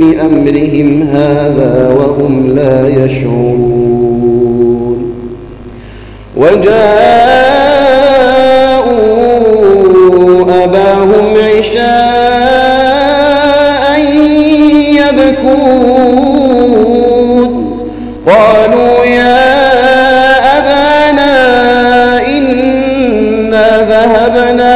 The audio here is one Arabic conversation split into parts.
بأمرهم هذا وهم لا يشعرون. وجاءوا أباهم عشاء يبكون. قالوا يا أبانا إنا ذهبنا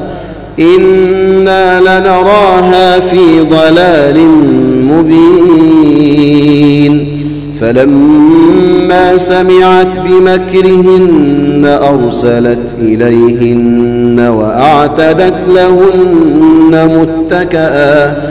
إنا لنراها في ضلال مبين فلما سمعت بمكرهن أرسلت إليهن وأعتدت لهن متكئا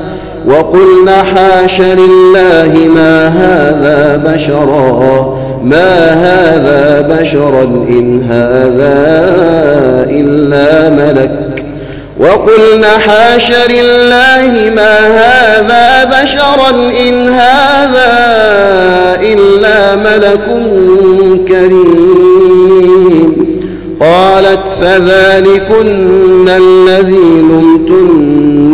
وقلن حاش لله ما هذا بشرا ما هذا بشرا إن هذا إلا ملك. وقلن حاش لله ما هذا بشرا إن هذا إلا ملك كريم. قالت فذلكن الذي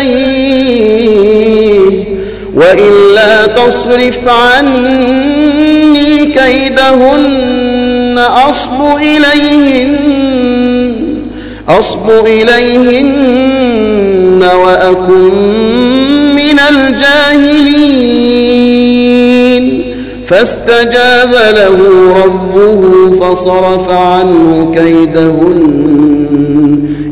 إليه وإلا تصرف عني كيدهن أصب إليهن أصب إليهن وأكن من الجاهلين. فاستجاب له ربه فصرف عنه كيدهن.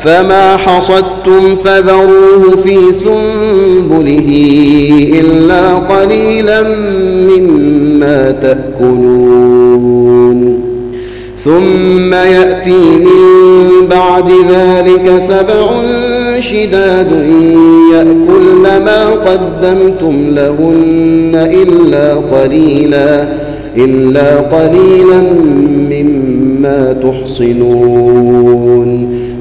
فما حصدتم فذروه في سنبله إلا قليلا مما تأكلون ثم يأتي من بعد ذلك سبع شداد يأكلن ما قدمتم لهن إلا قليلا إلا قليلا مما تحصنون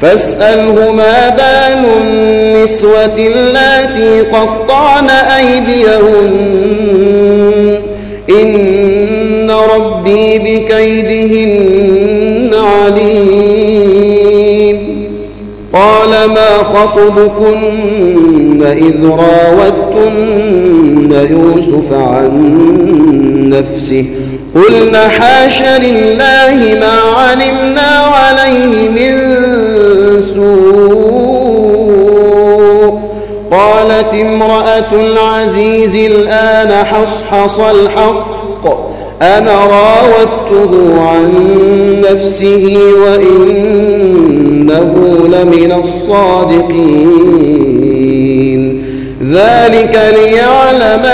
فاسأله ما بال النسوة اللاتي قطعن أيديهن. إن ربي بكيدهن عليم. قال ما خطبكن إذ راوتن يوسف عن نفسه؟ قلنا حاش لله ما علمنا عليه من سوء. قالت امرأة العزيز الآن حصحص الحق. أنا راودته عن نفسه وإنه لمن الصادقين. ذلك ليعلم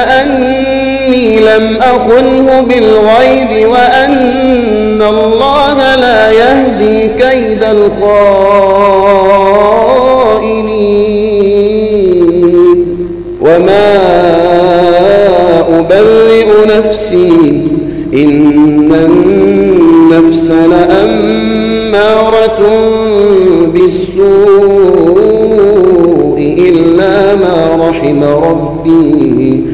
أني لم أخنه بالغيب وأن الله لا يهدي كيد الخائنين. وما أبرئ نفسي إن النفس لأمارة بالسوء إلا ما رحم ربي.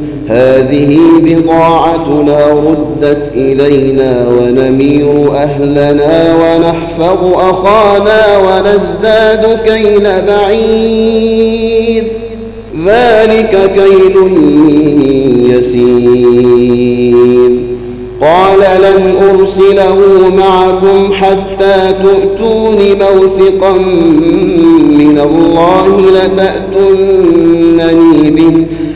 هذه بضاعتنا ردت إلينا ونمير أهلنا ونحفظ أخانا ونزداد كيل بعيد ذلك كيل يسير. قال لن أرسله معكم حتى تؤتون موثقا من الله لتأتونني به.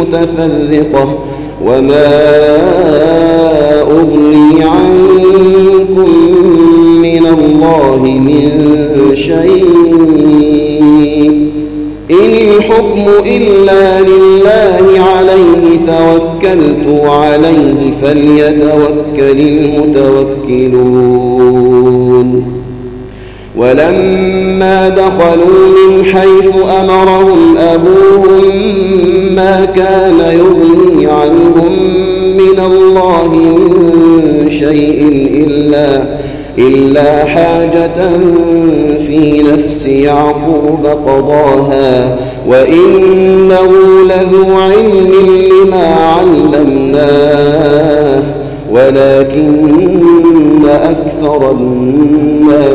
متفرقة وما أغني عنكم من الله من شيء. إن الحكم إلا لله عليه توكلت عليه فليتوكل المتوكلون. ولما دخلوا من حيث أمرهم أبوهم ما كان يغني عنهم من الله من شيء إلا إلا حاجة في نفس يعقوب قضاها. وإنه لذو علم لما علمناه. ولكن أكثر الناس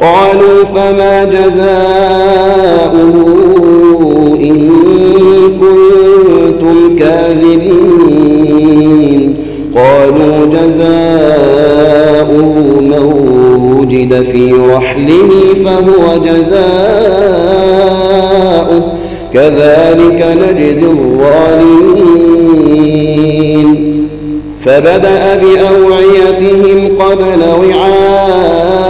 قالوا فما جزاؤه إن كنتم كاذبين. قالوا جزاؤه من وجد في رحله فهو جزاؤه. كذلك نجزي الظالمين. فبدأ بأوعيتهم قبل وعاء.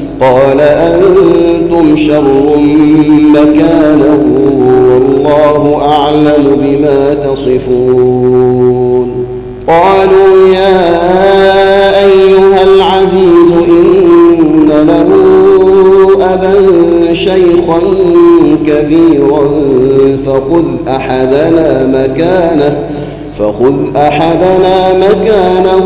قال أنتم شر مكانه والله أعلم بما تصفون. قالوا يا أيها العزيز إن له أبا شيخا كبيرا فخذ أحدنا مكانه فخذ أحدنا مكانه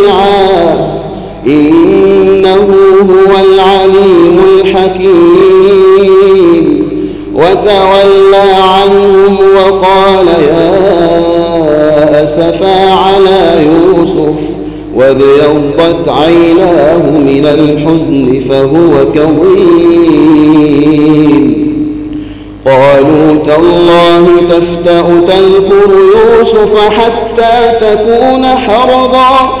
العليم الحكيم. وتولى عنهم وقال يا يوسف وابيضت عيناه من الحزن فهو كظيم. قالوا تالله تفتأ تذكر يوسف حتى تكون حرضا.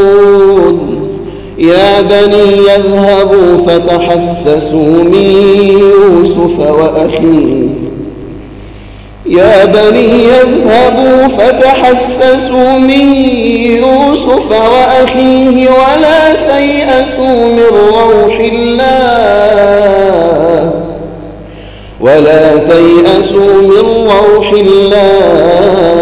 يا بني يذهبوا فتحسسوا من يوسف وأخيه. يا بني يذهبوا فتحسسوا من يوسف وأخيه ولا تيأسوا من روح الله. ولا تيأسوا من روح الله.